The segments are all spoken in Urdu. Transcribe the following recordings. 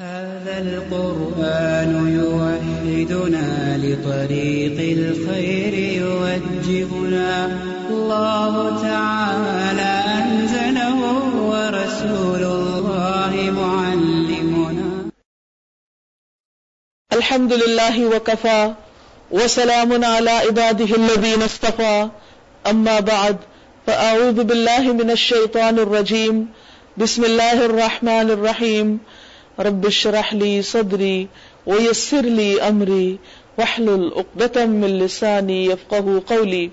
هذا القرآن يوحدنا لطريق الخير يوجهنا. الله تعالى أنزله ورسول الله معلمنا. الحمد لله وكفى وسلام على عباده الذين اصطفى. أما بعد، فأعوذ بالله من الشيطان الرجيم. بسم الله الرحمن الرحيم. رب اشرح لي صدري ويسر لي أمري واحلل عقدة من لساني يفقه قولي.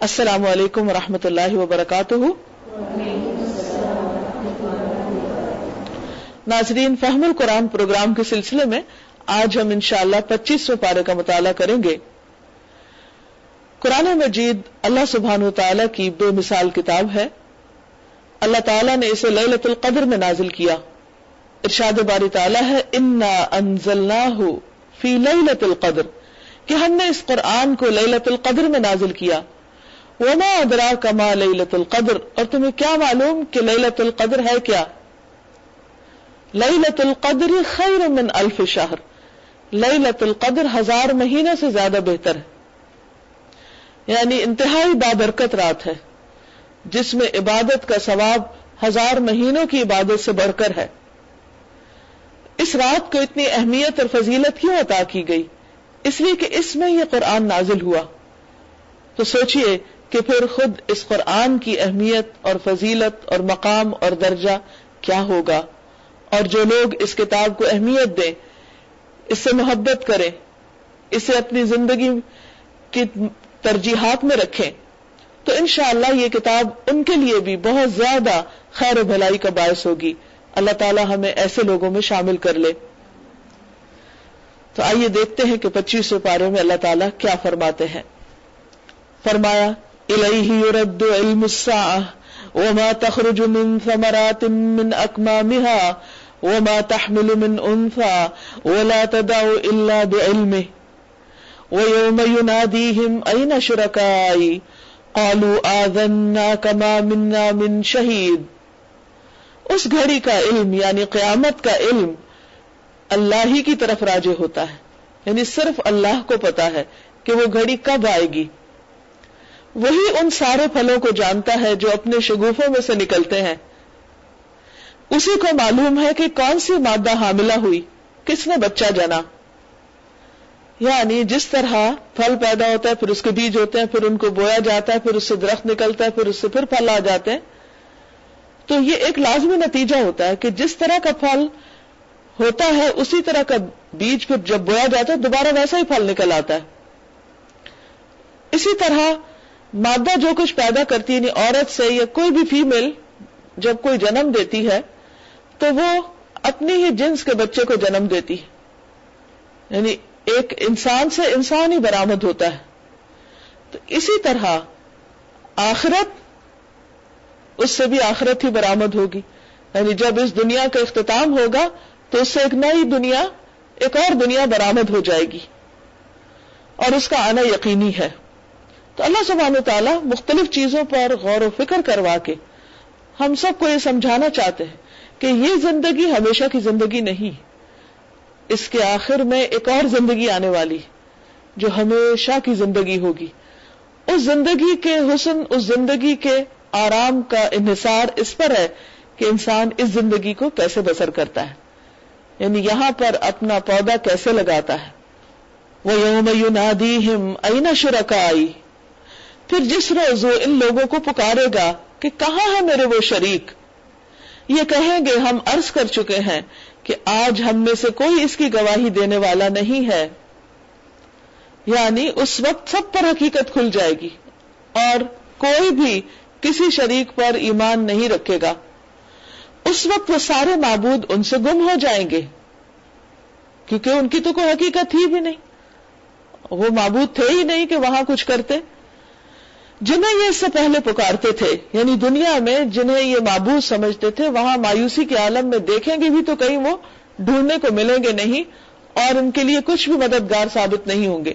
السلام علیکم ورحمۃ اللہ وبرکاتہ ناظرین، فہم القرآن پروگرام کے سلسلے میں آج ہم انشاءاللہ اللہ پچیسویں پارے کا مطالعہ کریں گے۔ قرآن مجید اللہ سبحان و تعالیٰ کی بے مثال کتاب ہے۔ اللہ تعالیٰ نے اسے للت القدر میں نازل کیا۔ ارشاد باری تعالیٰ ہے، انا انزلناہ فی لیلت القدر کہ ہم نے اس قرآن کو لیلت القدر میں نازل کیا۔ وما ادرا کما لیلت القدر اور تمہیں کیا معلوم کہ لیلت القدر ہے کیا؟ لیلت القدر خیر من الف شہر لیلت القدر ہزار مہینے سے زیادہ بہتر ہے۔ یعنی انتہائی بابرکت رات ہے، جس میں عبادت کا ثواب ہزار مہینوں کی عبادت سے بڑھ کر ہے۔ اس رات کو اتنی اہمیت اور فضیلت کیوں عطا کی گئی؟ اس لیے کہ اس میں یہ قرآن نازل ہوا۔ تو سوچئے کہ پھر خود اس قرآن کی اہمیت اور فضیلت اور مقام اور درجہ کیا ہوگا؟ اور جو لوگ اس کتاب کو اہمیت دیں، اس سے محبت کریں، اسے اپنی زندگی کی ترجیحات میں رکھیں، تو انشاءاللہ یہ کتاب ان کے لیے بھی بہت زیادہ خیر و بھلائی کا باعث ہوگی۔ اللہ تعالیٰ ہمیں ایسے لوگوں میں شامل کر لے۔ تو آئیے دیکھتے ہیں کہ پچیسویں پارے میں اللہ تعالیٰ کیا فرماتے ہیں۔ فرمایا، الیہ يرد علم الساعة وما تخرج من ثمرات من أكمامها وما تحمل من أنثى ولا تدع إلا بعلمه ويوم يناديهم، أين شركائي قالوا آذنا كما منا من شهيد اس گھڑی کا علم یعنی قیامت کا علم اللہ ہی کی طرف راجے ہوتا ہے۔ یعنی صرف اللہ کو پتا ہے کہ وہ گھڑی کب آئے گی۔ وہی ان سارے پھلوں کو جانتا ہے جو اپنے شگوفوں میں سے نکلتے ہیں۔ اسی کو معلوم ہے کہ کون سی مادہ حاملہ ہوئی، کس نے بچہ جنا یعنی جس طرح پھل پیدا ہوتا ہے، پھر اس کے بیج ہوتے ہیں، پھر ان کو بویا جاتا ہے، پھر اس سے درخت نکلتا ہے، پھر اس سے پھر پھل آ جاتے ہیں۔ تو یہ ایک لازمی نتیجہ ہوتا ہے کہ جس طرح کا پھل ہوتا ہے، اسی طرح کا بیج پھر جب بویا جاتا ہے، دوبارہ ویسا ہی پھل نکل آتا ہے۔ اسی طرح مادہ جو کچھ پیدا کرتی ہے یعنی عورت سے یا کوئی بھی فیمل جب کوئی جنم دیتی ہے، تو وہ اپنی ہی جنس کے بچے کو جنم دیتی ہے۔ یعنی ایک انسان سے انسان ہی برامد ہوتا ہے۔ تو اسی طرح آخرت اس سے بھی آخرت ہی برامد ہوگی۔ یعنی جب اس دنیا کا اختتام ہوگا، تو اس سے ایک نئی دنیا، ایک اور دنیا برامد ہو جائے گی۔ اور اس کا آنا یقینی ہے۔ تو اللہ سبحانہ تعالیٰ مختلف چیزوں پر غور و فکر کروا کے ہم سب کو یہ سمجھانا چاہتے ہیں کہ یہ زندگی ہمیشہ کی زندگی نہیں، اس کے آخر میں ایک اور زندگی آنے والی، جو ہمیشہ کی زندگی ہوگی۔ اس زندگی کے حسن، اس زندگی کے آرام کا انحصار اس پر ہے کہ انسان اس زندگی کو کیسے بسر کرتا ہے۔ یعنی یہاں پر اپنا پودا کیسے لگاتا ہے۔ وہ یوم یونادی ہم این شرکائی پھر جس روز وہ ان لوگوں کو پکارے گا کہ کہاں ہے میرے وہ شریک؟ یہ کہیں گے ہم عرض کر چکے ہیں کہ آج ہم میں سے کوئی اس کی گواہی دینے والا نہیں ہے۔ یعنی اس وقت سب پر حقیقت کھل جائے گی اور کوئی بھی کسی شریک پر ایمان نہیں رکھے گا۔ اس وقت وہ سارے معبود ان سے گم ہو جائیں گے۔ کیونکہ ان کی تو کوئی حقیقت ہی بھی نہیں۔ وہ معبود تھے ہی نہیں کہ وہاں کچھ کرتے۔ جنہیں یہ اس سے پہلے پکارتے تھے یعنی دنیا میں جنہیں یہ معبود سمجھتے تھے، وہاں مایوسی کے عالم میں دیکھیں گے بھی تو کہیں وہ ڈھونڈنے کو ملیں گے نہیں اور ان کے لیے کچھ بھی مددگار ثابت نہیں ہوں گے۔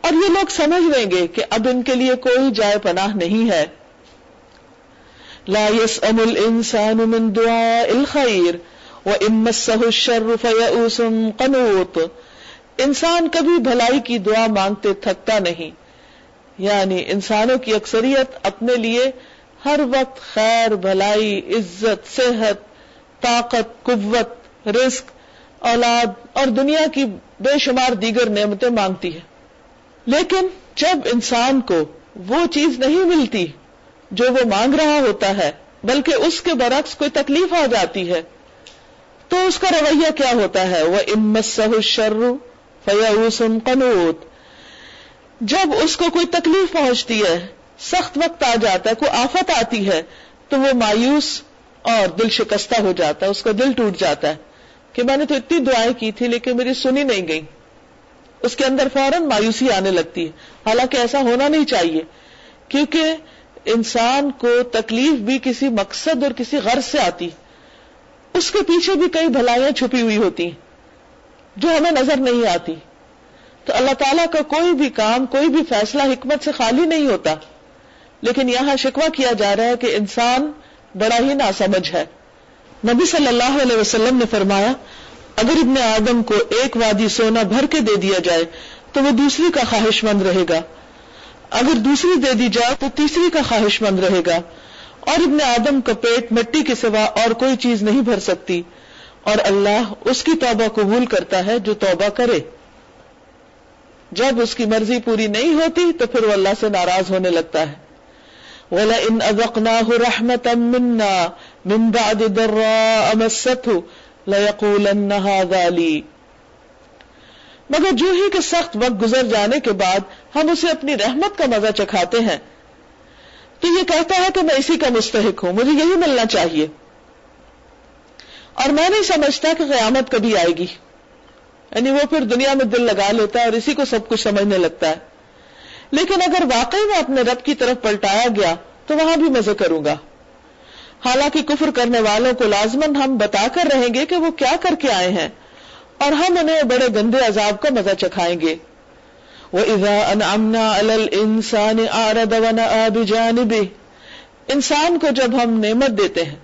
اور یہ لوگ سمجھ لیں گے کہ اب ان کے لیے کوئی جائے پناہ نہیں ہے۔ لا يسأم الإنسان من دعاء الخير وہ امت شرف قنوت انسان کبھی بھلائی کی دعا مانگتے تھکتا نہیں۔ یعنی انسانوں کی اکثریت اپنے لیے ہر وقت خیر، بھلائی، عزت، صحت، طاقت، قوت، رزق، اولاد اور دنیا کی بے شمار دیگر نعمتیں مانگتی ہے۔ لیکن جب انسان کو وہ چیز نہیں ملتی جو وہ مانگ رہا ہوتا ہے، بلکہ اس کے برعکس کوئی تکلیف آ جاتی ہے۔ تو اس کا رویہ کیا ہوتا ہے؟ وہ امت سہ شرو فیاسن قنوت۔ جب اس کو کوئی تکلیف پہنچتی ہے، سخت وقت آ جاتا ہے، کوئی آفت آتی ہے، تو وہ مایوس اور دل شکستہ ہو جاتا ہے، اس کا دل ٹوٹ جاتا ہے۔ کہ میں نے تو اتنی دعائیں کی تھی، لیکن میری سنی نہیں گئی۔ اس کے اندر فوراً مایوسی آنے لگتی ہے۔ حالانکہ ایسا ہونا نہیں چاہیے، کیونکہ انسان کو تکلیف بھی کسی مقصد اور کسی غرض سے آتی، اس کے پیچھے بھی کئی بھلائیاں چھپی ہوئی ہوتی، جو ہمیں نظر نہیں آتی۔ تو اللہ تعالیٰ کا کوئی بھی کام، کوئی بھی فیصلہ حکمت سے خالی نہیں ہوتا۔ لیکن یہاں شکوا کیا جا رہا ہے کہ انسان بڑا ہی ناسمجھ ہے۔ نبی صلی اللہ علیہ وسلم نے فرمایا، اگر ابن آدم کو ایک وادی سونا بھر کے دے دیا جائے، تو وہ دوسری کا خواہش مند رہے گا۔ اگر دوسری دے دی جائے تو تیسری کا خواہش مند رہے گا۔ اور ابن آدم کا پیٹ مٹی کے سوا اور کوئی چیز نہیں بھر سکتی۔ اور اللہ اس کی توبہ قبول کرتا ہے جو توبہ کرے۔ جب اس کی مرضی پوری نہیں ہوتی تو پھر وہ اللہ سے ناراض ہونے لگتا ہے۔ مِنَّا مِنْ بَعْدِ مگر جو ہی کہ سخت وقت گزر جانے کے بعد ہم اسے اپنی رحمت کا مزہ چکھاتے ہیں۔ تو یہ کہتا ہے کہ میں اسی کا مستحق ہوں، مجھے یہی ملنا چاہیے۔ اور میں نہیں سمجھتا کہ قیامت کبھی آئے گی۔ یعنی وہ پھر دنیا میں دل لگا لیتا ہے اور اسی کو سب کچھ سمجھنے لگتا ہے۔ لیکن اگر واقعی میں اپنے رب کی طرف پلٹایا گیا، تو وہاں بھی مزے کروں گا۔ حالانکہ کفر کرنے والوں کو لازمن ہم بتا کر رہیں گے کہ وہ کیا کر کے آئے ہیں۔ اور ہم انہیں بڑے گندے عذاب کا مزہ چکھائیں گے۔ وہ انسان انسان کو جب ہم نعمت دیتے ہیں،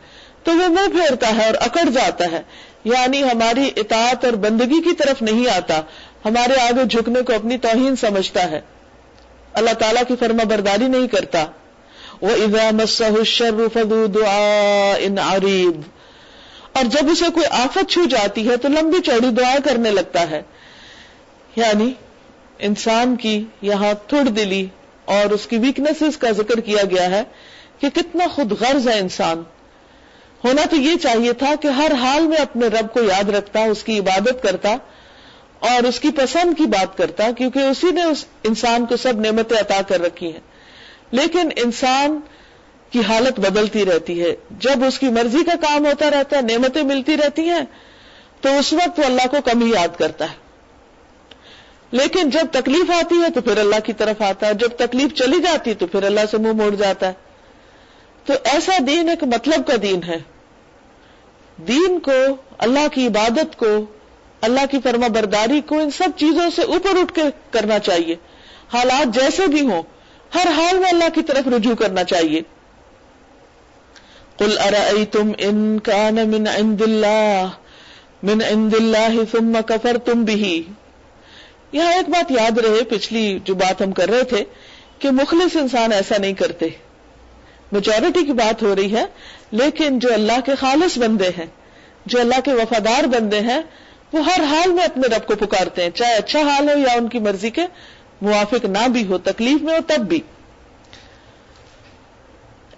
تو وہ منہ پھیرتا ہے اور اکڑ جاتا ہے۔ یعنی ہماری اطاعت اور بندگی کی طرف نہیں آتا، ہمارے آگے جھکنے کو اپنی توہین سمجھتا ہے۔ اللہ تعالیٰ کی فرما برداری نہیں کرتا۔ وہ فدو دعا ان عریب اور جب اسے کوئی آفت چھو جاتی ہے تو لمبی چوڑی دعائیں کرنے لگتا ہے۔ یعنی انسان کی یہاں تھوڑ دلی اور اس کی ویکنیسز کا ذکر کیا گیا ہے کہ کتنا خود غرض ہے انسان۔ ہونا تو یہ چاہیے تھا کہ ہر حال میں اپنے رب کو یاد رکھتا، اس کی عبادت کرتا اور اس کی پسند کی بات کرتا، کیونکہ اسی نے اس انسان کو سب نعمتیں عطا کر رکھی ہیں۔ لیکن انسان کی حالت بدلتی رہتی ہے۔ جب اس کی مرضی کا کام ہوتا رہتا ہے، نعمتیں ملتی رہتی ہیں، تو اس وقت وہ اللہ کو کم ہی یاد کرتا ہے۔ لیکن جب تکلیف آتی ہے، تو پھر اللہ کی طرف آتا ہے۔ جب تکلیف چلی جاتی، تو پھر اللہ سے منہ موڑ جاتا ہے۔ تو ایسا دین ایک مطلب کا دین ہے۔ دین کو، اللہ کی عبادت کو، اللہ کی فرما برداری کو ان سب چیزوں سے اوپر اٹھ کے کرنا چاہیے۔ حالات جیسے بھی ہوں، ہر حال میں اللہ کی طرف رجوع کرنا چاہیے۔ قل ارأيتم ان كان من عند الله، من عند الله ثم كفرتم به. یہاں ایک بات یاد رہے، پچھلی جو بات ہم کر رہے تھے کہ مخلص انسان ایسا نہیں کرتے۔ میچورٹی کی بات ہو رہی ہے، لیکن جو اللہ کے خالص بندے ہیں، جو اللہ کے وفادار بندے ہیں، وہ ہر حال میں اپنے رب کو پکارتے ہیں، چاہے اچھا حال ہو یا ان کی مرضی کے موافق نہ بھی ہو، تکلیف میں ہو، تب بھی۔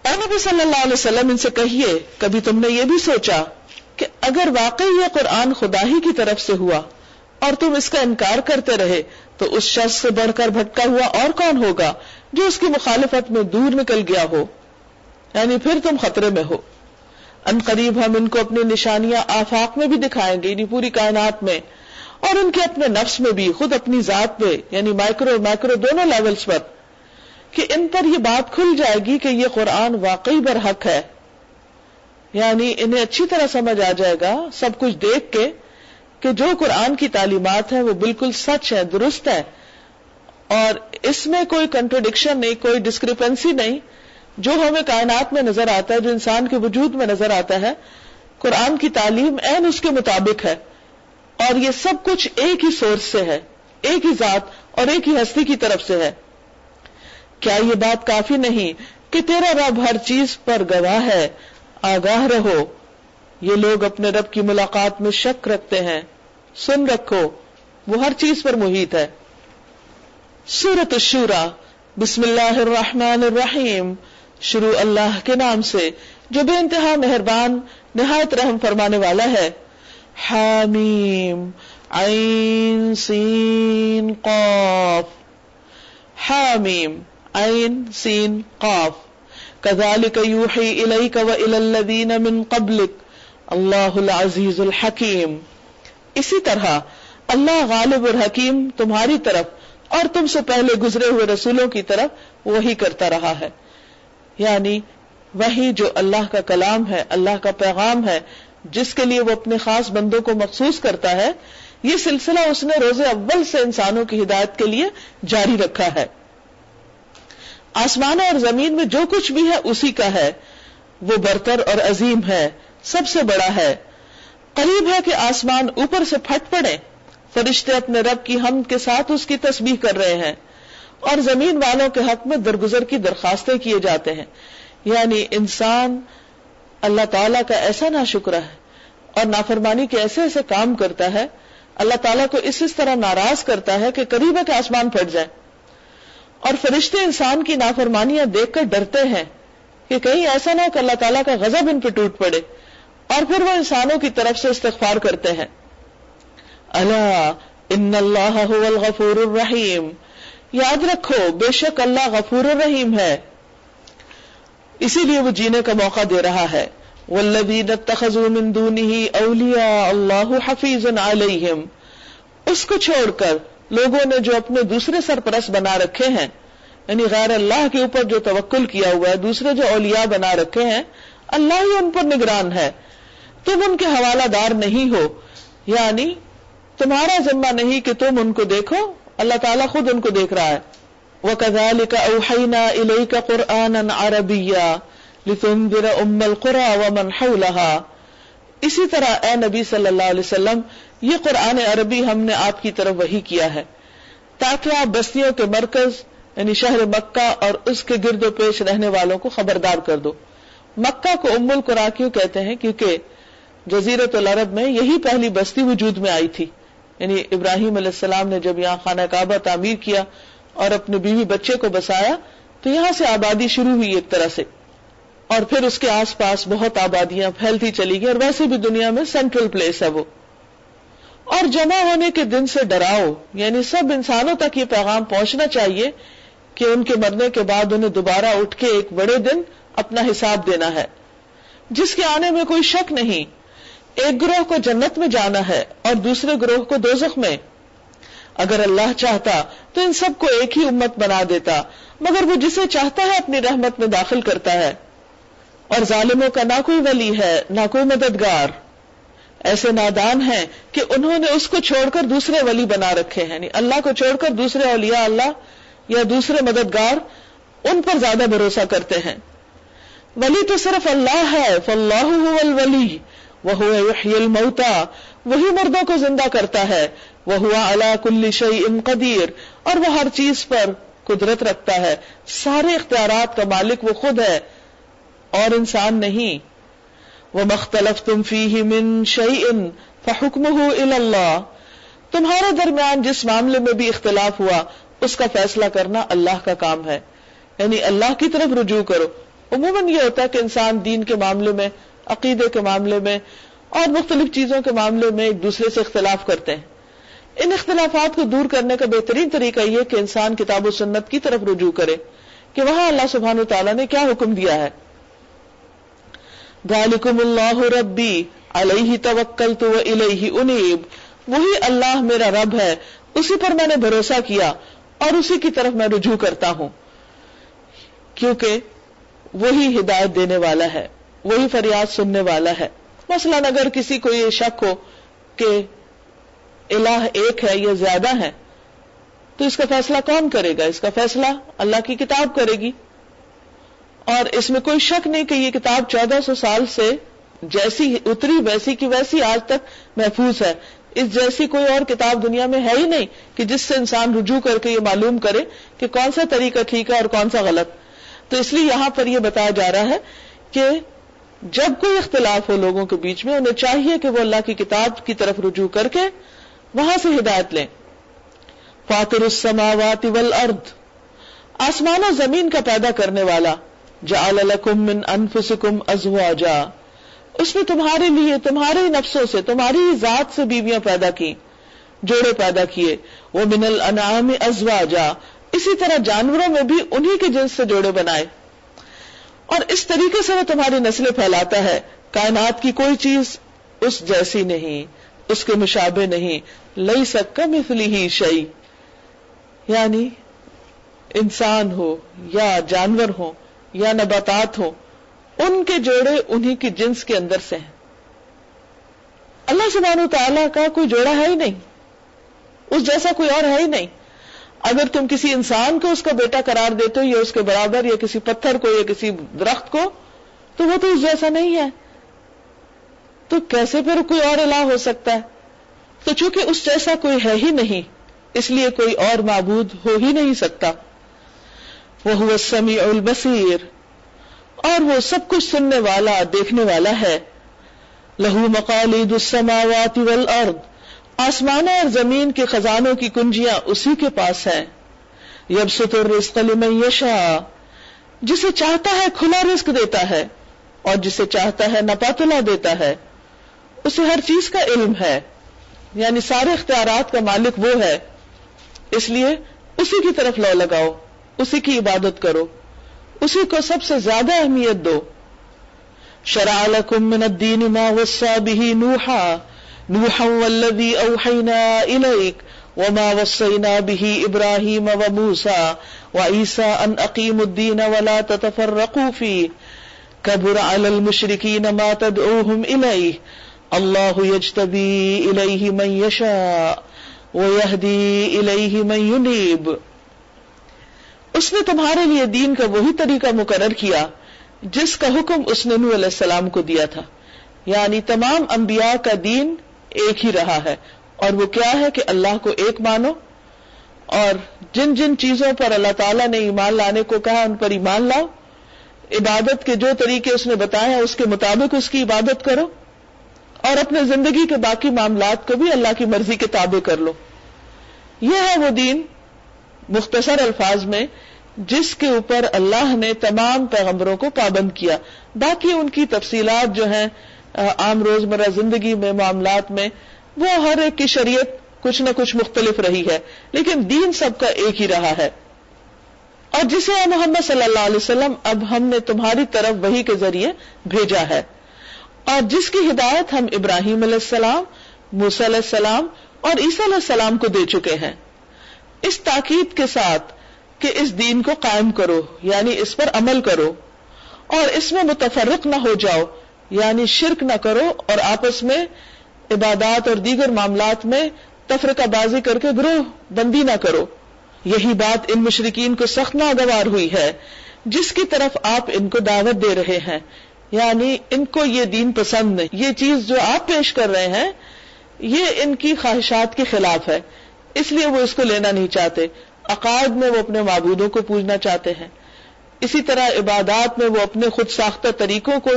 اے نبی صلی اللہ علیہ وسلم ان سے کہیے، کبھی تم نے یہ بھی سوچا کہ اگر واقعی یہ قرآن خدا ہی کی طرف سے ہوا اور تم اس کا انکار کرتے رہے، تو اس شخص سے بڑھ کر بھٹکا ہوا اور کون ہوگا جو اس کی مخالفت میں دور نکل گیا ہو؟ یعنی پھر تم خطرے میں ہو۔ ان قریب ہم ان کو اپنی نشانیاں آفاق میں بھی دکھائیں گے یعنی پوری کائنات میں، اور ان کے اپنے نفس میں بھی، خود اپنی ذات پہ یعنی مائکرو مائکرو دونوں لیولز پر۔ کہ ان پر یہ بات کھل جائے گی کہ یہ قرآن واقعی برحق ہے۔ یعنی انہیں اچھی طرح سمجھ آ جائے گا سب کچھ دیکھ کے کہ جو قرآن کی تعلیمات ہیں وہ بالکل سچ ہے درست ہے اور اس میں کوئی کنٹروڈکشن نہیں، کوئی ڈسکرپنسی نہیں۔ جو ہمیں کائنات میں نظر آتا ہے، جو انسان کے وجود میں نظر آتا ہے، قرآن کی تعلیم این اس کے مطابق ہے۔ اور یہ سب کچھ ایک ہی سورس سے ہے، ایک ہی ذات اور ایک ہی ہستی کی طرف سے ہے۔ کیا یہ بات کافی نہیں کہ تیرا رب ہر چیز پر گواہ ہے؟ آگاہ رہو۔ یہ لوگ اپنے رب کی ملاقات میں شک رکھتے ہیں۔ سن رکھو، وہ ہر چیز پر محیط ہے۔ سورت الشورا، بسم اللہ الرحمن الرحیم۔ شروع اللہ کے نام سے، جو بے انتہا مہربان، نہایت رحم فرمانے والا ہے۔ حامیم، عین، سین، قاف۔ حامیم عین، سین، قاف. كذلك يوحي إليك وإلى الذين من قبلك اللہ العزیز الحکیم. اسی طرح اللہ غالب اور حکیم تمہاری طرف اور تم سے پہلے گزرے ہوئے رسولوں کی طرف وہی کرتا رہا ہے. یعنی وہی جو اللہ کا کلام ہے، اللہ کا پیغام ہے، جس کے لیے وہ اپنے خاص بندوں کو مخصوص کرتا ہے، یہ سلسلہ اس نے روز اول سے انسانوں کی ہدایت کے لیے جاری رکھا ہے۔ آسمان اور زمین میں جو کچھ بھی ہے اسی کا ہے۔ وہ برتر اور عظیم ہے، سب سے بڑا ہے۔ قریب ہے کہ آسمان اوپر سے پھٹ پڑے۔ فرشتے اپنے رب کی ہم کے ساتھ اس کی تسبیح کر رہے ہیں۔ اور زمین والوں کے حق میں درگزر کی درخواستیں کیے جاتے ہیں۔ یعنی انسان اللہ تعالیٰ کا ایسا نا شکر ہے اور نافرمانی کے ایسے ایسے کام کرتا ہے۔ اللہ تعالیٰ کو اس اس طرح ناراض کرتا ہے کہ قریب ہے کہ آسمان پھٹ جائے۔ اور فرشتے انسان کی نافرمانیاں دیکھ کر ڈرتے ہیں کہ کہیں ایسا نہ کہ اللہ تعالیٰ کا غضب ان پہ ٹوٹ پڑے اور پھر وہ انسانوں کی طرف سے استغفار کرتے ہیں۔ اللہ ان اللہ الغفور الرحیم۔ یاد رکھو، بے شک اللہ غفور الرحیم ہے۔ اسی لیے وہ جینے کا موقع دے رہا ہے۔ والذین اتخذوا من دونه اولیاء اللہ حفیظ علیہم اس کو چھوڑ کر لوگوں نے جو اپنے دوسرے سرپرست بنا رکھے ہیں یعنی غیر اللہ کے اوپر جو توکل کیا ہوا ہے، دوسرے جو اولیاء بنا رکھے ہیں، اللہ ہی ان پر نگران ہے۔ تم ان کے حوالہ دار نہیں ہو۔ یعنی تمہارا ذمہ نہیں کہ تم ان کو دیکھو، اللہ تعالیٰ خود ان کو دیکھ رہا ہے۔ وَكَذَلِكَ أَوْحَيْنَا إِلَيْكَ قُرْآنًا عَرَبِيًّا لِتُنذِرَ أُمَّ الْقُرَى اسی طرح اے نبی صلی اللہ علیہ وسلم یہ قرآن عربی ہم نے آپ کی طرف وہی کیا ہے۔ تاکہ آپ بستیوں کے مرکز یعنی شہر مکہ اور اس کے گرد و پیش رہنے والوں کو خبردار کر دو۔ مکہ کو ام القرا کیوں کہتے ہیں؟ کیونکہ جزیرت العرب میں یہی پہلی بستی وجود میں آئی تھی۔ یعنی ابراہیم علیہ السلام نے جب یہاں خانہ کعبہ تعمیر کیا اور اپنے بیوی بچے کو بسایا، تو یہاں سے آبادی شروع ہوئی ایک طرح سے۔ اور پھر اس کے آس پاس بہت آبادیاں پھیلتی چلی گئی اور ویسے بھی دنیا میں سینٹرل پلیس ہے وہ۔ اور جمع ہونے کے دن سے ڈراؤ۔ یعنی سب انسانوں تک یہ پیغام پہنچنا چاہیے کہ ان کے مرنے کے بعد انہیں دوبارہ اٹھ کے ایک بڑے دن اپنا حساب دینا ہے۔ جس کے آنے میں کوئی شک نہیں، ایک گروہ کو جنت میں جانا ہے اور دوسرے گروہ کو دوزخ میں۔ اگر اللہ چاہتا تو ان سب کو ایک ہی امت بنا دیتا، مگر وہ جسے چاہتا ہے اپنی رحمت میں داخل کرتا ہے۔ اور ظالموں کا نہ کوئی ولی ہے، نہ کوئی مددگار۔ ایسے نادان ہیں کہ انہوں نے اس کو چھوڑ کر دوسرے ولی بنا رکھے ہیں۔ یعنی اللہ کو چھوڑ کر دوسرے اولیاء اللہ یا دوسرے مددگار ان پر زیادہ بھروسہ کرتے ہیں۔ ولی تو صرف اللہ ہے، فاللہ هو الولی وہ الموتا وہی مردوں کو زندہ کرتا ہے وہ ہوا اللہ کل شعی ام قدیر۔ اور وہ ہر چیز پر قدرت رکھتا ہے۔ سارے اختیارات کا مالک وہ خود ہے۔ اور انسان نہیں۔ وہ مختلف تم فی من شعی ان فحکم تمہارے درمیان جس معاملے میں بھی اختلاف ہوا، اس کا فیصلہ کرنا اللہ کا کام ہے۔ یعنی اللہ کی طرف رجوع کرو۔ عموماً یہ ہوتا ہے کہ انسان دین کے معاملے میں، عقیدے کے معاملے میں اور مختلف چیزوں کے معاملے میں ایک دوسرے سے اختلاف کرتے ہیں۔ ان اختلافات کو دور کرنے کا بہترین طریقہ یہ کہ انسان کتاب و سنت کی طرف رجوع کرے کہ وہاں اللہ سبحان تعالیٰ نے کیا حکم دیا ہے۔ ذالکم اللہ ربی، علیہ توکل تو انیب۔ وہی اللہ میرا رب ہے، اسی پر میں نے بھروسہ کیا اور اسی کی طرف میں رجوع کرتا ہوں۔ کیونکہ وہی ہدایت دینے والا ہے، وہی فریاد سننے والا ہے۔ مثلا اگر کسی کو یہ شک ہو کہ الہ ایک ہے یا زیادہ ہے، تو اس کا فیصلہ کون کرے گا؟ اس کا فیصلہ اللہ کی کتاب کرے گی۔ اور اس میں کوئی شک نہیں کہ یہ کتاب چودہ سو سال سے جیسی اتری ویسی کی ویسی آج تک محفوظ ہے۔ اس جیسی کوئی اور کتاب دنیا میں ہے ہی نہیں کہ جس سے انسان رجوع کر کے یہ معلوم کرے کہ کون سا طریقہ ٹھیک ہے اور کون سا غلط۔ تو اس لیے یہاں پر یہ بتایا جا رہا ہے کہ جب کوئی اختلاف ہو لوگوں کے بیچ میں، انہیں چاہیے کہ وہ اللہ کی کتاب کی طرف رجوع کر کے وہاں سے ہدایت لیں۔ فاطر السماوات والارض۔ آسمان و زمین کا پیدا کرنے والا جعل لکم من انفسکم ازواجا۔ اس نے تمہارے لیے، تمہارے نفسوں سے، تمہاری ذات سے بیویاں پیدا کی جوڑے پیدا کیے۔ وہ من الانعام ازواجا۔ اسی طرح جانوروں میں بھی انہی کے جنس سے جوڑے بنائے۔ اور اس طریقے سے وہ تمہاری نسلیں پھیلاتا ہے۔ کائنات کی کوئی چیز اس جیسی نہیں، اس کے مشابے نہیں۔ لئی سکا مثلی ہی شعی یعنی انسان ہو یا جانور ہو۔ یا نباتات ہو ان کے جوڑے انہی کی جنس کے اندر سے ہیں۔ اللہ سبحانہ تعالیٰ کا کوئی جوڑا ہے ہی نہیں۔ اس جیسا کوئی اور ہے ہی نہیں۔ اگر تم کسی انسان کو اس کا بیٹا قرار دیتے ہو، یا اس کے برابر، یا کسی پتھر کو، یا کسی درخت کو، تو وہ تو اس جیسا نہیں ہے۔ تو کیسے پھر کوئی اور الہ ہو سکتا ہے؟ تو چونکہ اس جیسا کوئی ہے ہی نہیں، اس لیے کوئی اور معبود ہو ہی نہیں سکتا۔ وہ سمیع البصیر۔ اور وہ سب کچھ سننے والا، دیکھنے والا ہے۔ لہو مقالید السماوات والارض۔ آسمانوں اور زمین کے خزانوں کی کنجیاں اسی کے پاس ہیں۔ یبسط الرزق لمن یشا جسے چاہتا ہے کھلا رزق دیتا ہے، اور جسے چاہتا ہے نپاتلا دیتا ہے۔ اسے ہر چیز کا علم ہے۔ یعنی سارے اختیارات کا مالک وہ ہے۔ اس لیے اسی کی طرف لو لگاؤ۔ اسی کی عبادت کرو، اسی کو سب سے زیادہ اہمیت دو۔ شرع لکم من الدین ما وصا به نوحا نوحا والذی اوحینا الیک وما وصینا به ابراہیم وموسیٰ وعیسیٰ ان اقیم الدین ولا تتفرقوا فی کبر علی المشرکین ما تدعوهم الیہ۔ اللہ یجتبی الیہ من یشاء ویہدی الیہ من ینیب۔ اس نے تمہارے لیے دین کا وہی طریقہ مقرر کیا جس کا حکم اس نے نو علیہ السلام کو دیا تھا۔ یعنی تمام انبیاء کا دین ایک ہی رہا ہے۔ اور وہ کیا ہے کہ اللہ کو ایک مانو؟ اور جن جن چیزوں پر اللہ تعالیٰ نے ایمان لانے کو کہا، ان پر ایمان لاؤ۔ عبادت کے جو طریقے اس نے بتایا اس کے مطابق اس کی عبادت کرو۔ اور اپنے زندگی کے باقی معاملات کو بھی اللہ کی مرضی کے تابع کر لو۔ یہ ہے وہ دین مختصر الفاظ میں جس کے اوپر اللہ نے تمام پیغمبروں کو پابند کیا۔ باقی ان کی تفصیلات جو ہیں عام روزمرہ زندگی میں، معاملات میں، وہ ہر ایک کی شریعت کچھ نہ کچھ مختلف رہی ہے، لیکن دین سب کا ایک ہی رہا ہے۔ اور جسے محمد صلی اللہ علیہ وسلم اب ہم نے تمہاری طرف وہی کے ذریعے بھیجا ہے۔ اور جس کی ہدایت ہم ابراہیم علیہ السلام، موسی علیہ السلام اور عیسیٰ علیہ السلام کو دے چکے ہیں۔ اس تاکید کے ساتھ کہ اس دین کو قائم کرو یعنی اس پر عمل کرو، اور اس میں متفرق نہ ہو جاؤ یعنی شرک نہ کرو اور آپس میں عبادات اور دیگر معاملات میں تفرقہ بازی کر کے گروہ بندی نہ کرو۔ یہی بات ان مشرقین کو سخت ناگوار ہوئی ہے، جس کی طرف آپ ان کو دعوت دے رہے ہیں۔ یعنی ان کو یہ دین پسند نہیں۔ یہ چیز جو آپ پیش کر رہے ہیں، یہ ان کی خواہشات کے خلاف ہے۔ اس لیے وہ اس کو لینا نہیں چاہتے۔ عقائد میں وہ اپنے معبودوں کو پوجنا چاہتے ہیں۔ اسی طرح عبادات میں وہ اپنے خود ساختہ طریقوں کو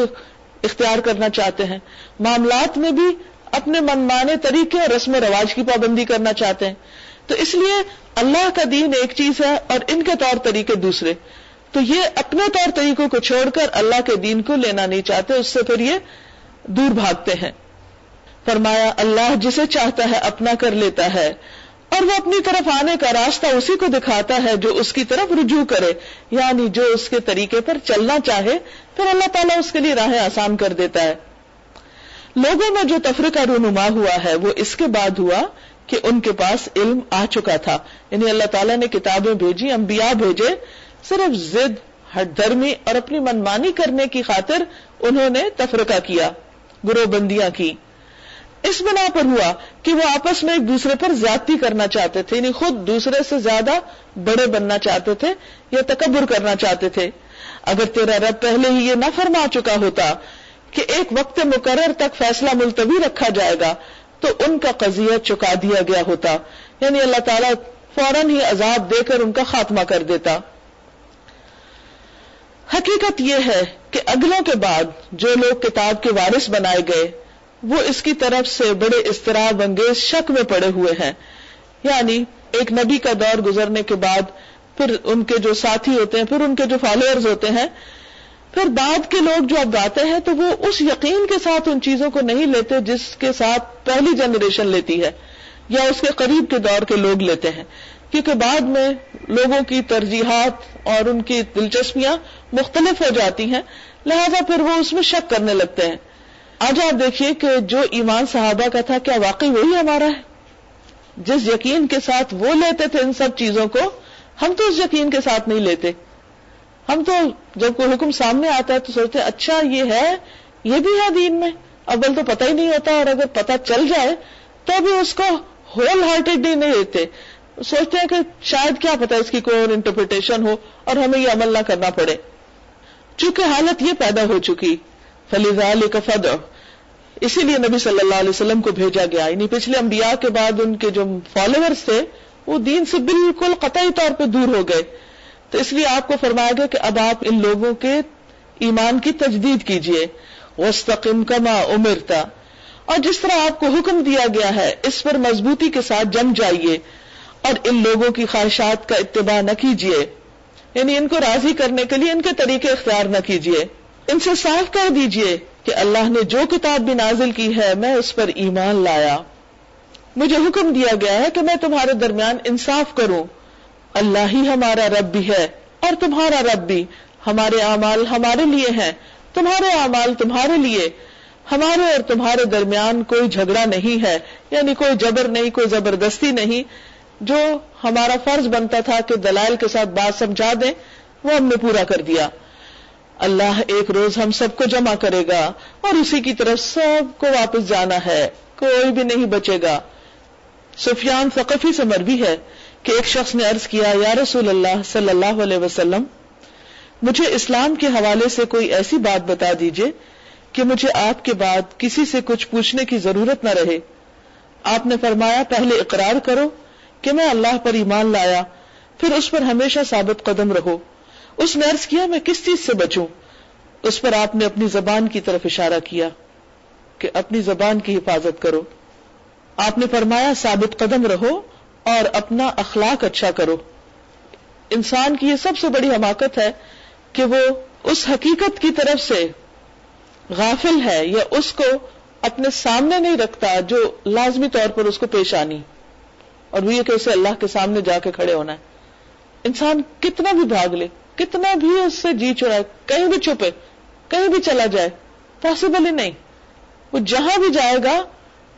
اختیار کرنا چاہتے ہیں۔ معاملات میں بھی اپنے منمانے طریقے اور رسم و رواج کی پابندی کرنا چاہتے ہیں۔ تو اس لیے اللہ کا دین ایک چیز ہے اور ان کے طور طریقے دوسرے۔ تو یہ اپنے طور طریقوں کو چھوڑ کر اللہ کے دین کو لینا نہیں چاہتے، اس سے پھر یہ دور بھاگتے ہیں۔ فرمایا، اللہ جسے چاہتا ہے اپنا کر لیتا ہے۔ اور وہ اپنی طرف آنے کا راستہ اسی کو دکھاتا ہے جو اس کی طرف رجوع کرے یعنی جو اس کے طریقے پر چلنا چاہے، پھر اللہ تعالیٰ اس کے لیے راہیں آسان کر دیتا ہے۔ لوگوں میں جو تفرقہ رونما ہوا ہے، وہ اس کے بعد ہوا کہ ان کے پاس علم آ چکا تھا۔ یعنی اللہ تعالیٰ نے کتابیں بھیجی انبیاء بھیجے، صرف ضد ہٹ دھرمی اور اپنی منمانی کرنے کی خاطر انہوں نے تفرقہ کیا، گروہ بندیاں کی۔ اس بنا پر ہوا کہ وہ آپس میں ایک دوسرے پر زیادتی کرنا چاہتے تھے یعنی خود دوسرے سے زیادہ بڑے بننا چاہتے تھے یا تکبر کرنا چاہتے تھے۔ اگر تیرا رب پہلے ہی یہ نہ فرما چکا ہوتا کہ ایک وقت مقرر تک فیصلہ ملتوی رکھا جائے گا، تو ان کا قضیہ چکا دیا گیا ہوتا۔ یعنی اللہ تعالیٰ فوراً ہی عذاب دے کر ان کا خاتمہ کر دیتا۔ حقیقت یہ ہے کہ اگلوں کے بعد جو لوگ کتاب کے وارث بنائے گئے وہ اس کی طرف سے بڑے استراب انگیز شک میں پڑے ہوئے ہیں۔ یعنی ایک نبی کا دور گزرنے کے بعد پھر ان کے جو ساتھی ہوتے ہیں، پھر ان کے جو فالوئرز ہوتے ہیں، پھر بعد کے لوگ جو اب گاتے ہیں تو وہ اس یقین کے ساتھ ان چیزوں کو نہیں لیتے جس کے ساتھ پہلی جنریشن لیتی ہے، یا اس کے قریب کے دور کے لوگ لیتے ہیں۔ کیونکہ بعد میں لوگوں کی ترجیحات اور ان کی دلچسپیاں مختلف ہو جاتی ہیں، لہذا پھر وہ اس میں شک کرنے لگتے ہیں۔ آج آپ دیکھیے کہ جو ایمان صحابہ کا تھا، کیا واقعی وہی ہمارا ہے؟ جس یقین کے ساتھ وہ لیتے تھے ان سب چیزوں کو، ہم تو اس یقین کے ساتھ نہیں لیتے۔ ہم تو جب کوئی حکم سامنے آتا ہے تو سوچتے اچھا یہ ہے، یہ بھی ہے دین میں۔ اول تو پتہ ہی نہیں ہوتا، اور اگر پتہ چل جائے تو بھی اس کو ہول ہارٹیڈلی نہیں دیتے۔ سوچتے ہیں کہ شاید کیا پتا اس کی کوئی اور انٹرپریٹیشن ہو اور ہمیں یہ عمل نہ کرنا پڑے۔ چونکہ حالت یہ پیدا ہو چکی۔ فلیزا فد اسی لیے نبی صلی اللہ علیہ وسلم کو بھیجا گیا۔ یعنی پچھلے انبیاء کے بعد ان کے جو فالوورز تھے، وہ دین سے بالکل قطعی طور پہ دور ہو گئے۔ تو اس لیے آپ کو فرمایا گیا کہ اب آپ ان لوگوں کے ایمان کی تجدید کیجیے وسطم کما امرتا اور جس طرح آپ کو حکم دیا گیا ہے، اس پر مضبوطی کے ساتھ جم جائیے۔ اور ان لوگوں کی خواہشات کا اتباع نہ کیجیے یعنی ان کو راضی کرنے کے لیے ان کے طریقے اختیار نہ کیجیے ان سے صاف کر دیجیے کہ اللہ نے جو کتاب بھی نازل کی ہے، میں اس پر ایمان لایا۔ مجھے حکم دیا گیا ہے کہ میں تمہارے درمیان انصاف کروں۔ اللہ ہی ہمارا رب بھی ہے اور تمہارا رب بھی۔ ہمارے اعمال ہمارے لیے ہیں۔ تمہارے اعمال تمہارے لیے۔ ہمارے اور تمہارے درمیان کوئی جھگڑا نہیں ہے یعنی کوئی جبر نہیں، کوئی زبردستی نہیں۔ جو ہمارا فرض بنتا تھا کہ دلائل کے ساتھ بات سمجھا دیں، وہ ہم نے پورا کر دیا۔ اللہ ایک روز ہم سب کو جمع کرے گا اور اسی کی طرف سب کو واپس جانا ہے، کوئی بھی نہیں بچے گا۔ سفیان ثقفی سے مربی ہے کہ ایک شخص نے عرض کیا، یا رسول اللہ صلی اللہ علیہ وسلم، مجھے اسلام کے حوالے سے کوئی ایسی بات بتا دیجیے کہ مجھے آپ کے بعد کسی سے کچھ پوچھنے کی ضرورت نہ رہے۔ آپ نے فرمایا، پہلے اقرار کرو کہ میں اللہ پر ایمان لایا، پھر اس پر ہمیشہ ثابت قدم رہو۔ اس نے عرض کیا، میں کس چیز سے بچوں؟ اس پر آپ نے اپنی زبان کی طرف اشارہ کیا کہ اپنی زبان کی حفاظت کرو۔ آپ نے فرمایا، ثابت قدم رہو اور اپنا اخلاق اچھا کرو۔ انسان کی یہ سب سے بڑی حماقت ہے کہ وہ اس حقیقت کی طرف سے غافل ہے یا اس کو اپنے سامنے نہیں رکھتا جو لازمی طور پر اس کو پیش آنی۔ اور وہ یہ کہ اسے اللہ کے سامنے جا کے کھڑے ہونا ہے۔ انسان کتنا بھی بھاگ لے کتنا بھی اس سے جی چڑھائے، کہیں بھی چھپے، کہیں بھی چلا جائے پاسبل ہی نہیں۔ وہ جہاں بھی جائے گا،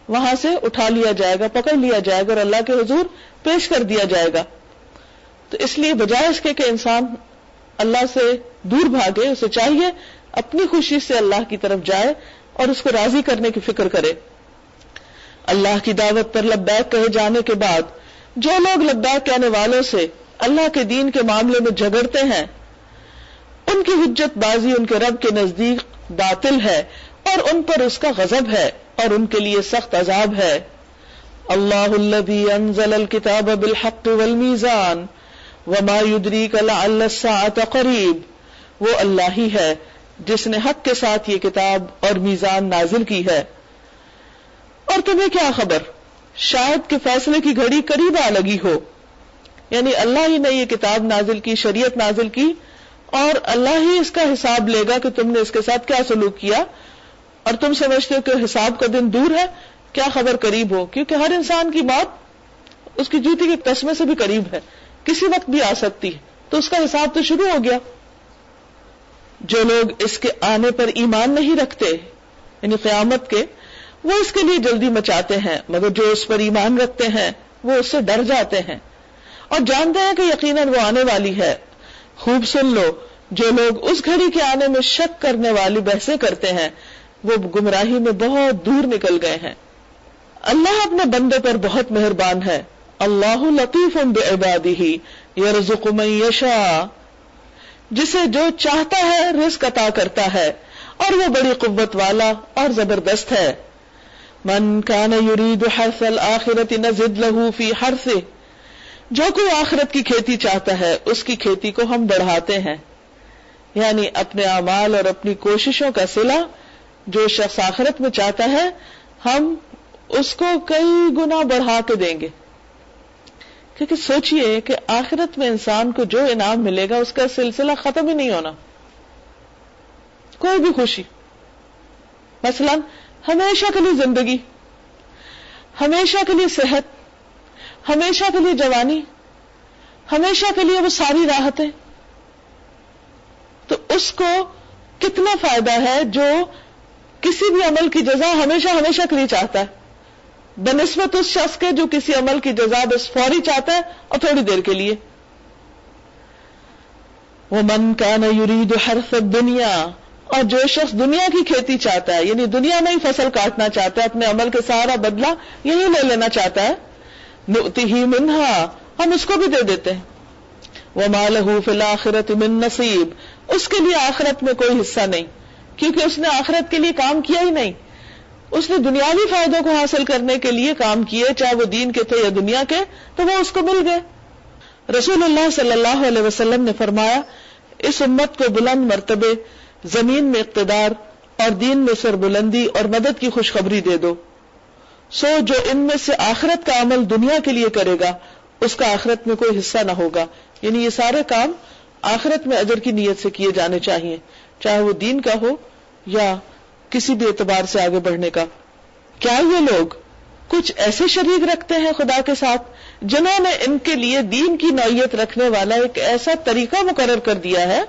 وہاں سے اٹھا لیا جائے گا، پکڑ لیا جائے گا اور اللہ کے حضور پیش کر دیا جائے گا۔ تو اس لیے بجائے اس کے کہ انسان اللہ سے دور بھاگے، اسے چاہیے، اپنی خوشی سے اللہ کی طرف جائے اور اس کو راضی کرنے کی فکر کرے۔ اللہ کی دعوت پر لبیک کہے جانے کے بعد، جو لوگ لبیک کہنے والوں سے اللہ کے دین کے معاملے میں جھگڑتے ہیں، ان کی حجت بازی ان کے رب کے نزدیک باطل ہے اور ان پر اس کا غضب ہے اور ان کے لیے سخت عذاب ہے۔ اللہ الذي انزل الكتاب بالحق والميزان وما يدريك لعل الساعه قريب وہ اللہ ہی ہے جس نے حق کے ساتھ یہ کتاب اور میزان نازل کی ہے۔ اور تمہیں کیا خبر؟ شاید کہ فیصلے کی گھڑی قریب آ لگی ہو۔ یعنی اللہ ہی نے یہ کتاب نازل کی، شریعت نازل کی اور اللہ ہی اس کا حساب لے گا کہ تم نے اس کے ساتھ کیا سلوک کیا اور تم سمجھتے ہو کہ حساب کا دن دور ہے، کیا خبر قریب ہو؟ کیونکہ ہر انسان کی موت اس کی جوتی کے قسمے سے بھی قریب ہے، کسی وقت بھی آ سکتی ہے۔ تو اس کا حساب تو شروع ہو گیا۔ جو لوگ اس کے آنے پر ایمان نہیں رکھتے یعنی قیامت کے، وہ اس کے لیے جلدی مچاتے ہیں، مگر جو اس پر ایمان رکھتے ہیں، وہ اس سے ڈر جاتے ہیں۔ اور جانتے ہیں کہ یقیناً وہ آنے والی ہے۔ خوب سن لو، جو لوگ اس گھڑی کے آنے میں شک کرنے والی بحثیں کرتے ہیں، وہ گمراہی میں بہت دور نکل گئے ہیں۔ اللہ اپنے بندے پر بہت مہربان ہے۔ اللہ لطیف ہی یشا جسے جو چاہتا ہے رزق عطا کرتا ہے، اور وہ بڑی قوت والا اور زبردست ہے۔ من کان یرید حرث الاخرت نزد له فی حرثه جو کوئی آخرت کی کھیتی چاہتا ہے، اس کی کھیتی کو ہم بڑھاتے ہیں۔ یعنی اپنے اعمال اور اپنی کوششوں کا سلا جو شخص آخرت میں چاہتا ہے، ہم اس کو کئی گنا بڑھا کے دیں گے۔ کیونکہ سوچئے کہ آخرت میں انسان کو جو انعام ملے گا، اس کا سلسلہ ختم ہی نہیں ہونا۔ کوئی بھی خوشی۔ مثلا، ہمیشہ کے لیے زندگی۔ ہمیشہ کے لیے صحت۔ ہمیشہ کے لیے جوانی، ہمیشہ کے لیے وہ ساری راحتیں۔ تو اس کو کتنا فائدہ ہے جو کسی بھی عمل کی جزا ہمیشہ ہمیشہ کے لیے چاہتا ہے؟ بنسبت اس شخص کے جو کسی عمل کی جزا بس فوری چاہتا ہے اور تھوڑی دیر کے لیے۔ وہ من کا نہ یورید ہر دنیا اور جو شخص دنیا کی کھیتی چاہتا ہے یعنی دنیا میں ہی فصل کاٹنا چاہتا ہے، اپنے عمل کے سارا بدلہ یہی لے لینا چاہتا ہے نتی ہی منہا، ہم اس کو بھی دے دیتے ہیں۔ وہ مالح فی آخرت من نصیب اس کے لیے آخرت میں کوئی حصہ نہیں، کیونکہ اس نے آخرت کے لیے کام کیا ہی نہیں۔ اس نے دنیاوی فائدوں کو حاصل کرنے کے لیے کام کیے، چاہے وہ دین کے تھے یا دنیا کے، تو وہ اس کو مل گئے۔ رسول اللہ صلی اللہ علیہ وسلم نے فرمایا، اس امت کو بلند مرتبے، زمین میں اقتدار اور دین میں سر بلندی اور مدد کی خوشخبری دے دو۔ سو جو ان میں سے آخرت کا عمل دنیا کے لیے کرے گا، اس کا آخرت میں کوئی حصہ نہ ہوگا۔ یعنی یہ سارے کام آخرت میں اجر کی نیت سے کیے جانے چاہیے، چاہے وہ دین کا ہو یا کسی بھی اعتبار سے آگے بڑھنے کا۔ کیا یہ لوگ کچھ ایسے شریک رکھتے ہیں خدا کے ساتھ جنہوں نے ان کے لیے دین کی نوعیت رکھنے والا ایک ایسا طریقہ مقرر کر دیا ہے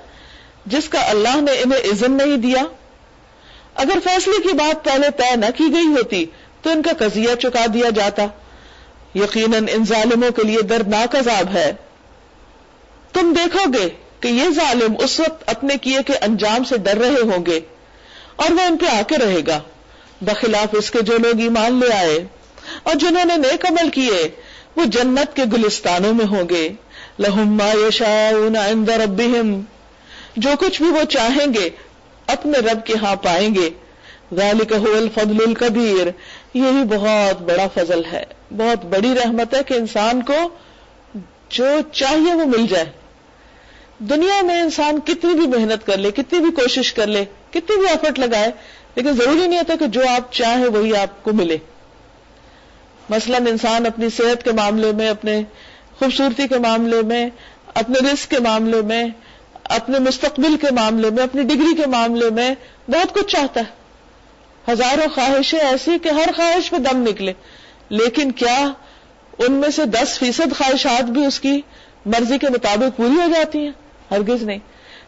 جس کا اللہ نے انہیں عزم نہیں دیا؟ اگر فیصلے کی بات پہلے طے نہ کی گئی ہوتی تو ان کا قضیہ چکا دیا جاتا۔ یقیناً ان ظالموں کے لیے دردناک عذاب ہے۔ تم دیکھو گے کہ یہ ظالم اس وقت اپنے کیے کے انجام سے ڈر رہے ہوں گے اور وہ ان پہ آ کے رہے گا۔ بخلاف اس کے جو لوگ ایمان لے آئے اور جنہوں نے نیک عمل کیے، وہ جنت کے گلستانوں میں ہوں گے۔ لہم ما یشاؤون عند جو کچھ بھی وہ چاہیں گے، اپنے رب کے ہاں پائیں گے۔ ذالک هو الفضل الكبیر۔ یہی بہت بڑا فضل ہے۔ بہت بڑی رحمت ہے کہ انسان کو جو چاہیے وہ مل جائے۔ دنیا میں انسان کتنی بھی محنت کر لے، کتنی بھی کوشش کر لے، کتنی بھی ایفرٹ لگائے، لیکن ضروری نہیں ہوتا کہ جو آپ چاہیں وہی آپ کو ملے۔ مثلا انسان اپنی صحت کے معاملے میں، اپنے خوبصورتی کے معاملے میں، اپنے رزق کے معاملے میں، اپنے مستقبل کے معاملے میں، اپنی ڈگری کے معاملے میں بہت کچھ چاہتا ہے۔ ہزاروں خواہشیں ایسی کہ ہر خواہش میں دم نکلے۔ لیکن کیا ان میں سے دس فیصد خواہشات بھی اس کی مرضی کے مطابق پوری ہو جاتی ہیں؟ ہرگز نہیں۔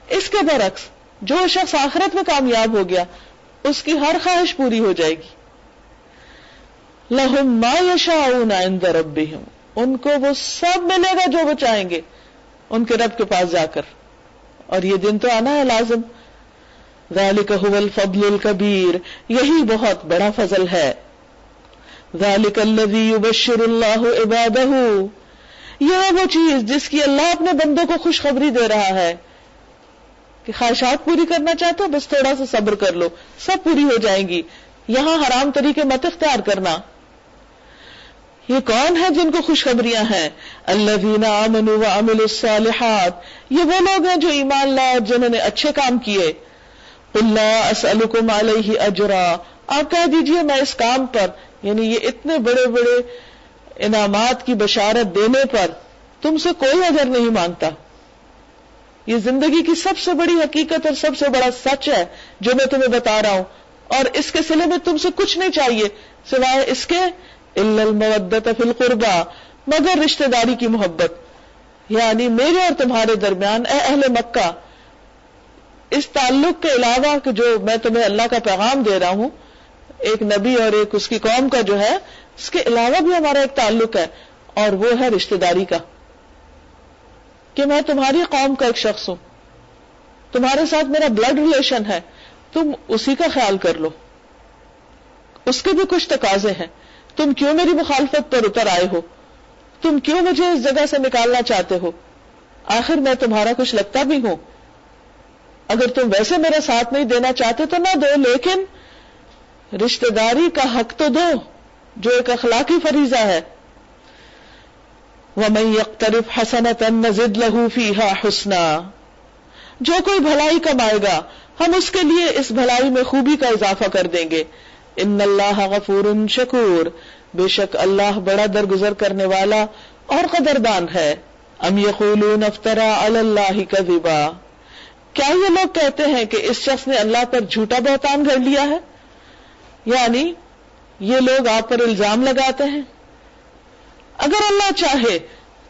اس کے برعکس، جو شخص آخرت میں کامیاب ہو گیا، اس کی ہر خواہش پوری ہو جائے گی۔ لہم ما یشاؤون عند ربهم ان کو وہ سب ملے گا جو وہ چاہیں گے۔ ان کے رب کے پاس جا کر۔ اور یہ دن تو آنا ہے لازم۔ ذالک هو الفضل الكبیر۔ یہی بہت بڑا فضل ہے۔ ذالک الذی یبشر اللہ عباده یہ وہ چیز جس کی اللہ اپنے بندوں کو خوشخبری دے رہا ہے۔ کہ خواہشات پوری کرنا چاہتے ہو، بس تھوڑا سا صبر کر لو، سب پوری ہو جائیں گی۔ یہاں حرام طریقے مت اختیار کرنا۔ یہ کون ہے جن کو خوشخبریاں ہیں؟ اللہ وینا امن الصالحات۔ یہ وہ لوگ ہیں جو ایمان لائے جنہوں نے اچھے کام کیے۔ اسلکم علیہ اجرا آپ کہہ دیجیے میں اس کام پر یعنی یہ اتنے بڑے بڑے انعامات کی بشارت دینے پر تم سے کوئی اجر نہیں مانگتا۔ یہ زندگی کی سب سے بڑی حقیقت اور سب سے بڑا سچ ہے جو میں تمہیں بتا رہا ہوں۔ اور اس کے سلے میں تم سے کچھ نہیں چاہیے، سوائے اس کے المودت فی القربا مگر رشتہ داری کی محبت۔ یعنی میرے اور تمہارے درمیان، اے اہل مکہ اس تعلق کے علاوہ کہ جو میں تمہیں اللہ کا پیغام دے رہا ہوں، ایک نبی اور ایک اس کی قوم کا جو ہے، اس کے علاوہ بھی ہمارا ایک تعلق ہے، اور وہ ہے رشتہ داری کا۔ کہ میں تمہاری قوم کا ایک شخص ہوں۔ تمہارے ساتھ میرا بلڈ ریلیشن ہے۔ تم اسی کا خیال کر لو۔ اس کے بھی کچھ تقاضے ہیں۔ تم کیوں میری مخالفت پر اتر آئے ہو؟ تم کیوں مجھے اس جگہ سے نکالنا چاہتے ہو؟ آخر میں تمہارا کچھ لگتا بھی ہوں۔ اگر تم ویسے میرا ساتھ نہیں دینا چاہتے تو نہ دو، لیکن رشتہ داری کا حق تو دو، جو ایک اخلاقی فریضہ ہے۔ وہ میں یکرف حسنت نزد لہو فی جو کوئی بھلائی کمائے گا، ہم اس کے لیے اس بھلائی میں خوبی کا اضافہ کر دیں گے۔ ان اللہ غفور شکور بے شک اللہ بڑا درگزر کرنے والا اور قدردان ہے۔ ام یقولون افطرا اللہ کذبا کیا یہ لوگ کہتے ہیں کہ اس شخص نے اللہ پر جھوٹا بہتان گھڑ لیا ہے؟ یعنی یہ لوگ آپ پر الزام لگاتے ہیں؟ اگر اللہ چاہے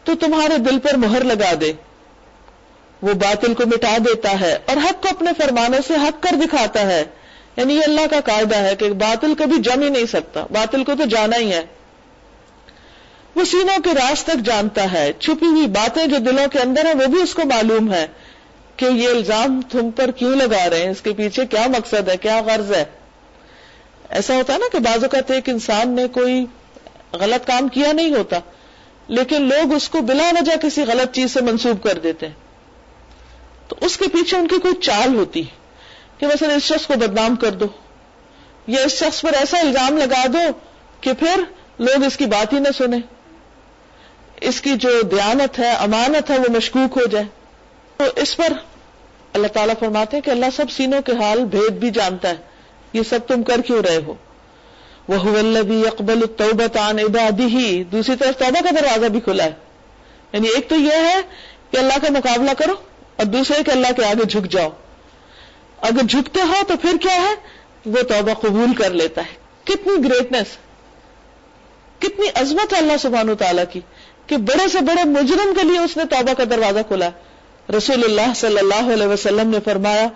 تو تمہارے دل پر مہر لگا دے۔ وہ باطل کو مٹا دیتا ہے اور حق کو اپنے فرمانے سے حق کر دکھاتا ہے۔ یعنی یہ اللہ کا قاعدہ ہے کہ باطل کبھی جم ہی نہیں سکتا۔ باطل کو تو جانا ہی ہے۔ وہ سینوں کے راز تک جانتا ہے۔ چھپی ہوئی باتیں جو دلوں کے اندر ہیں وہ بھی اس کو معلوم ہے کہ یہ الزام تم پر کیوں لگا رہے ہیں؟ اس کے پیچھے کیا مقصد ہے؟ کیا غرض ہے؟ ایسا ہوتا ہے نا کہ بعض اوقات ایک انسان نے کوئی غلط کام کیا نہیں ہوتا، لیکن لوگ اس کو بلا وجہ کسی غلط چیز سے منسوب کر دیتے ہیں۔ تو اس کے پیچھے ان کی کوئی چال ہوتی ہے کہ مثلا اس شخص کو بدنام کر دو، یا اس شخص پر ایسا الزام لگا دو کہ پھر لوگ اس کی بات ہی نہ سنیں۔ اس کی جو دیانت ہے، امانت ہے، وہ مشکوک ہو جائے۔ تو اس پر اللہ تعالیٰ فرماتے ہیں کہ اللہ سب سینوں کے حال بھید بھی جانتا ہے۔ یہ سب تم کر کیوں رہے ہو؟ وہ اقبال عن عبادی ہی دوسری طرف توبہ کا دروازہ بھی کھلا ہے۔ یعنی ایک تو یہ ہے کہ اللہ کا مقابلہ کرو اور دوسرے کہ اللہ کے آگے جھک جاؤ۔ اگر جھکتے ہو تو پھر کیا ہے؟ وہ توبہ قبول کر لیتا ہے۔ کتنی گریٹنس کتنی عظمت ہے اللہ سبحان و تعالیٰ کی کہ بڑے سے بڑے مجرم کے لیے اس نے توبہ کا دروازہ کھولا رسول اللہ صلی اللہ علیہ وسلم نے فرمایا،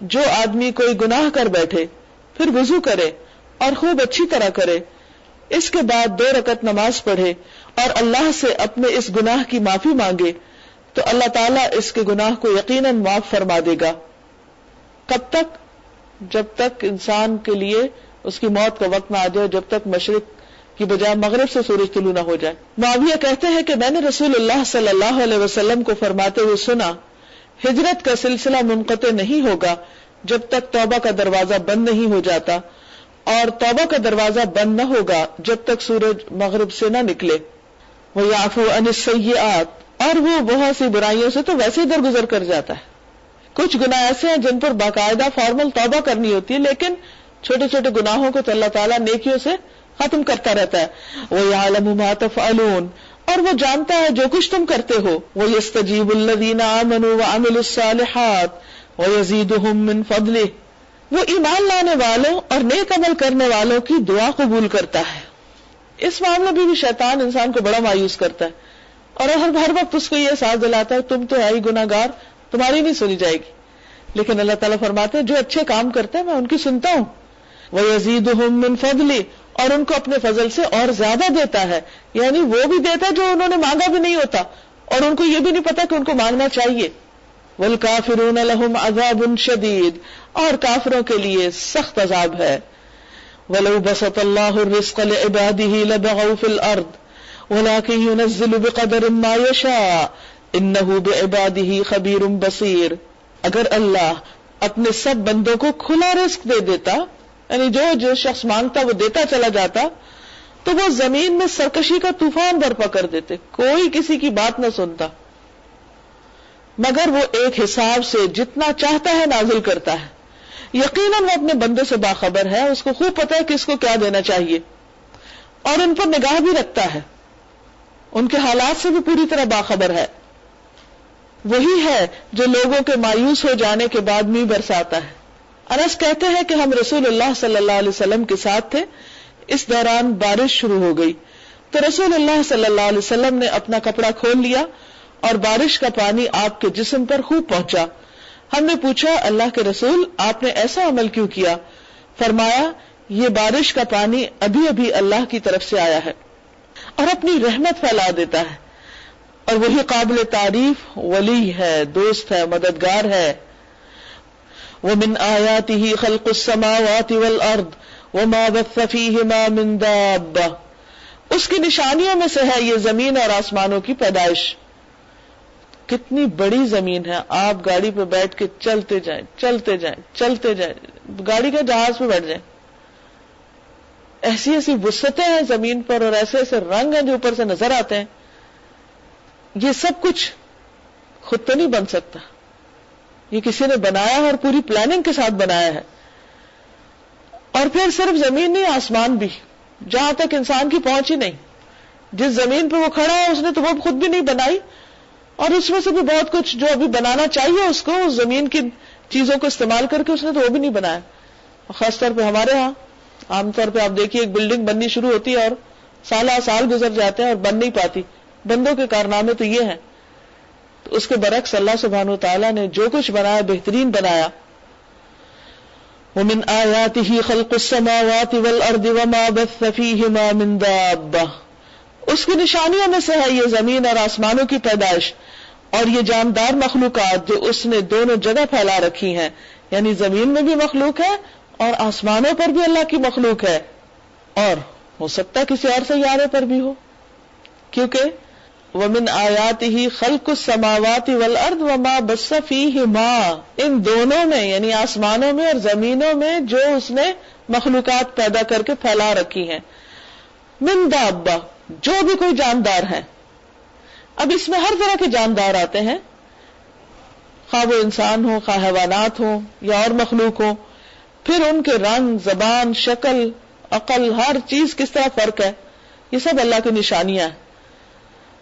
جو آدمی کوئی گناہ کر بیٹھے، پھر وضو کرے اور خوب اچھی طرح کرے، اس کے بعد دو رکت نماز پڑھے اور اللہ سے اپنے اس گناہ کی معافی مانگے، تو اللہ تعالیٰ اس کے گناہ کو یقیناً معاف فرما دے گا۔ کب تک؟ جب تک انسان کے لیے اس کی موت کا وقت نہ آ جائے، جب تک مشرق کی بجائے مغرب سے سورج طلوع نہ ہو جائے۔ معاویہ کہتے ہیں کہ میں نے رسول اللہ صلی اللہ علیہ وسلم کو فرماتے ہوئے سنا، ہجرت کا سلسلہ منقطع نہیں ہوگا جب تک توبہ کا دروازہ بند نہیں ہو جاتا، اور توبہ کا دروازہ بند نہ ہوگا جب تک سورج مغرب سے نہ نکلے۔ وہ یافو ان سیاحت اور وہ بہت سی برائیوں سے تو ویسے درگزر کر جاتا ہے۔ کچھ گنا ایسے ہیں جن پر باقاعدہ فارمل توبہ کرنی ہوتی ہے، لیکن چھوٹے چھوٹے گناہوں کو تو اللہ تعالیٰ نیکیوں سے ختم کرتا رہتا ہے۔ وہ عالم ماتف اور وہ جانتا ہے جو کچھ تم کرتے ہو۔ وہ یس تجیب الصالحات۔ وہ یزید فضل وہ ایمان لانے والوں اور نیک عمل کرنے والوں کی دعا قبول کرتا ہے۔ اس معاملے میں بھی شیطان انسان کو بڑا مایوس کرتا ہے۔ اور ہر ہر وقت اس کو یہ ساتھ دلاتا ہے، تم تو ہے ہی گناگار تمہاری نہیں سنی جائے گی۔ لیکن اللہ تعالیٰ فرماتے ہیں، جو اچھے کام کرتے ہیں، میں ان کی سنتا ہوں۔ وہ یزید من فضلی اور ان کو اپنے فضل سے اور زیادہ دیتا ہے۔ یعنی وہ بھی دیتا ہے جو انہوں نے مانگا بھی نہیں ہوتا۔ اور ان کو یہ بھی نہیں پتا کہ ان کو مانگنا چاہیے۔ ول کافرون الحم عذاب شدید اور کافروں کے لیے سخت عذاب ہے۔ ولو بسط اللہ الرزق لعباده لبغوا في الارض ولكن ينزل بقدر ما يشاء انه بعباده خبير بصير۔ اگر اللہ اپنے سب بندوں کو کھلا رزق دے دیتا یعنی جو جو شخص مانگتا وہ دیتا چلا جاتا، تو وہ زمین میں سرکشی کا طوفان برپا کر دیتے، کوئی کسی کی بات نہ سنتا۔ مگر وہ ایک حساب سے جتنا چاہتا ہے نازل کرتا ہے۔ یقیناً وہ اپنے بندے سے باخبر ہے، اس کو خوب پتا ہے کہ اس کو کیا دینا چاہیے۔ اور ان پر نگاہ بھی رکھتا ہے۔ ان کے حالات سے بھی پوری طرح باخبر ہے۔ وہی ہے جو لوگوں کے مایوس ہو جانے کے بعد می برساتا ہے۔ انس کہتے ہیں کہ ہم رسول اللہ صلی اللہ علیہ وسلم کے ساتھ تھے۔ اس دوران بارش شروع ہو گئی۔ تو رسول اللہ صلی اللہ علیہ وسلم نے اپنا کپڑا کھول لیا اور بارش کا پانی آپ کے جسم پر خوب پہنچا۔ ہم نے پوچھا، اللہ کے رسول، آپ نے ایسا عمل کیوں کیا؟ فرمایا، یہ بارش کا پانی ابھی ابھی اللہ کی طرف سے آیا ہے اور اپنی رحمت پھیلا دیتا ہے۔ اور وہی قابل تعریف، ولی ہے، دوست ہے، مددگار ہے۔ ومن آياته خلق السماوات والأرض وما بث فيهما من دابة۔ اس کی نشانیوں میں سے ہے یہ زمین اور آسمانوں کی پیدائش۔ کتنی بڑی زمین ہے۔ آپ گاڑی پہ بیٹھ کے چلتے جائیں چلتے جائیں چلتے جائیں۔ گاڑی کے جہاز پہ بیٹھ جائیں۔ ایسی ایسی وسطیں ہیں زمین پر اور ایسے ایسے رنگ ہیں جو اوپر سے نظر آتے ہیں۔ یہ سب کچھ خود تو نہیں بن سکتا۔ یہ کسی نے بنایا ہے اور پوری پلاننگ کے ساتھ بنایا ہے۔ اور پھر صرف زمین نہیں، آسمان بھی۔ جہاں تک انسان کی پہنچ ہی نہیں۔ جس زمین پہ وہ کھڑا ہے، اس نے تو وہ خود بھی نہیں بنائی۔ اور اس میں سے بھی بہت کچھ جو ابھی بنانا چاہیے اس کو، اس زمین کی چیزوں کو استعمال کر کے اس نے تو وہ بھی نہیں بنایا۔ خاص طور پہ ہمارے ہاں عام طور پہ آپ دیکھیے، ایک بلڈنگ بننی شروع ہوتی ہے اور سالہ سال گزر جاتے ہیں اور بن نہیں پاتی۔ بندوں کے کارنامے تو یہ ہیں۔ تو اس کے برعکس اللہ سبحانہ و تعالیٰ نے جو کچھ بنایا بہترین بنایا۔ ومن آیاته خلق السماوات والارض وما بث فيهما من دابة۔ اس کی نشانیوں میں سے ہے یہ زمین اور آسمانوں کی پیدائش اور یہ جاندار مخلوقات جو اس نے دونوں جگہ پھیلا رکھی ہیں۔ یعنی زمین میں بھی مخلوق ہے اور آسمانوں پر بھی اللہ کی مخلوق ہے۔ اور ہو سکتا ہے کسی اور سیارے پر بھی ہو۔ کیونکہ ومن آیات ہی خلق السماوات والارض وما بس فیہما ان دونوں میں یعنی آسمانوں میں اور زمینوں میں جو اس نے مخلوقات پیدا کر کے پھیلا رکھی ہیں۔ من دابا جو بھی کوئی جاندار ہے۔ اب اس میں ہر طرح کے جاندار آتے ہیں۔ خواہ وہ انسان ہو خواہ حیوانات ہو یا اور مخلوق ہو پھر ان کے رنگ، زبان، شکل، عقل، ہر چیز کس طرح فرق ہے؟ یہ سب اللہ کی نشانیاں ہیں۔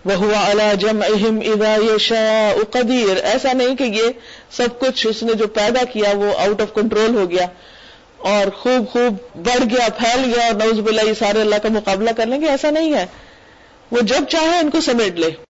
وہ ہوا اللہ جم اہم ادا یہ قدیر۔ ایسا نہیں کہ یہ سب کچھ اس نے جو پیدا کیا وہ آؤٹ آف کنٹرول ہو گیا اور خوب خوب بڑھ گیا، پھیل گیا اور نوز بلا یہ سارے اللہ کا مقابلہ کر لیں گے، ایسا نہیں ہے۔ وہ جب چاہے ان کو سمیٹ لے۔